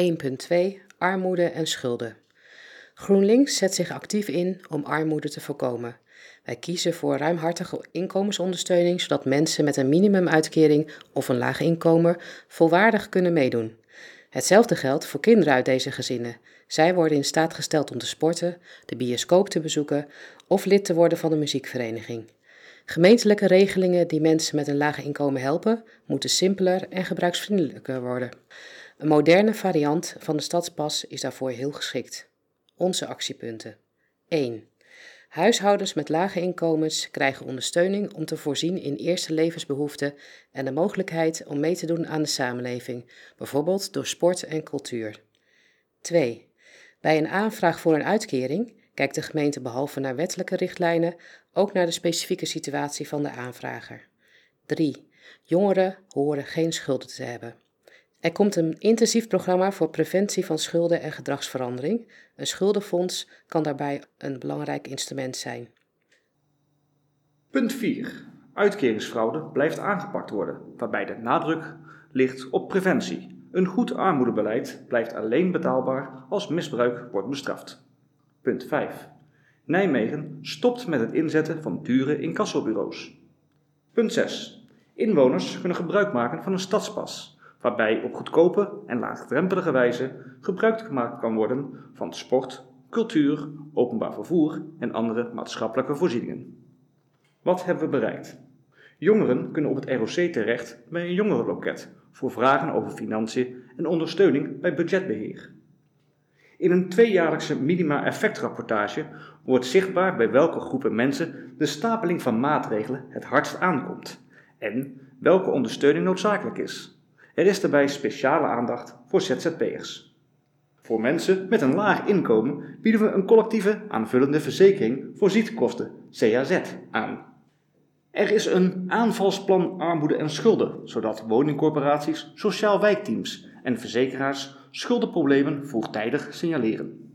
1.2 Armoede en schulden. GroenLinks zet zich actief in om armoede te voorkomen. Wij kiezen voor ruimhartige inkomensondersteuning, zodat mensen met een minimumuitkering of een laag inkomen volwaardig kunnen meedoen. Hetzelfde geldt voor kinderen uit deze gezinnen. Zij worden in staat gesteld om te sporten, de bioscoop te bezoeken of lid te worden van een muziekvereniging. Gemeentelijke regelingen die mensen met een laag inkomen helpen, moeten simpeler en gebruiksvriendelijker worden. Een moderne variant van de stadspas is daarvoor heel geschikt. Onze actiepunten. 1. Huishoudens met lage inkomens krijgen ondersteuning om te voorzien in eerste levensbehoeften en de mogelijkheid om mee te doen aan de samenleving, bijvoorbeeld door sport en cultuur. 2. Bij een aanvraag voor een uitkering kijkt de gemeente behalve naar wettelijke richtlijnen ook naar de specifieke situatie van de aanvrager. 3. Jongeren horen geen schulden te hebben. Er komt een intensief programma voor preventie van schulden en gedragsverandering. Een schuldenfonds kan daarbij een belangrijk instrument zijn. Punt 4. Uitkeringsfraude blijft aangepakt worden, waarbij de nadruk ligt op preventie. Een goed armoedebeleid blijft alleen betaalbaar als misbruik wordt bestraft. Punt 5. Nijmegen stopt met het inzetten van dure incassobureaus. Punt 6. Inwoners kunnen gebruik maken van een stadspas waarbij op goedkope en laagdrempelige wijze gebruik gemaakt kan worden van sport, cultuur, openbaar vervoer en andere maatschappelijke voorzieningen. Wat hebben we bereikt? Jongeren kunnen op het ROC terecht bij een jongerenloket voor vragen over financiën en ondersteuning bij budgetbeheer. In een tweejaarlijkse minima-effectrapportage wordt zichtbaar bij welke groepen mensen de stapeling van maatregelen het hardst aankomt en welke ondersteuning noodzakelijk is. Er is daarbij speciale aandacht voor ZZP'ers. Voor mensen met een laag inkomen bieden we een collectieve aanvullende verzekering voor ziektekosten, CAZ, aan. Er is een aanvalsplan armoede en schulden, zodat woningcorporaties, sociaal wijkteams en verzekeraars schuldenproblemen vroegtijdig signaleren.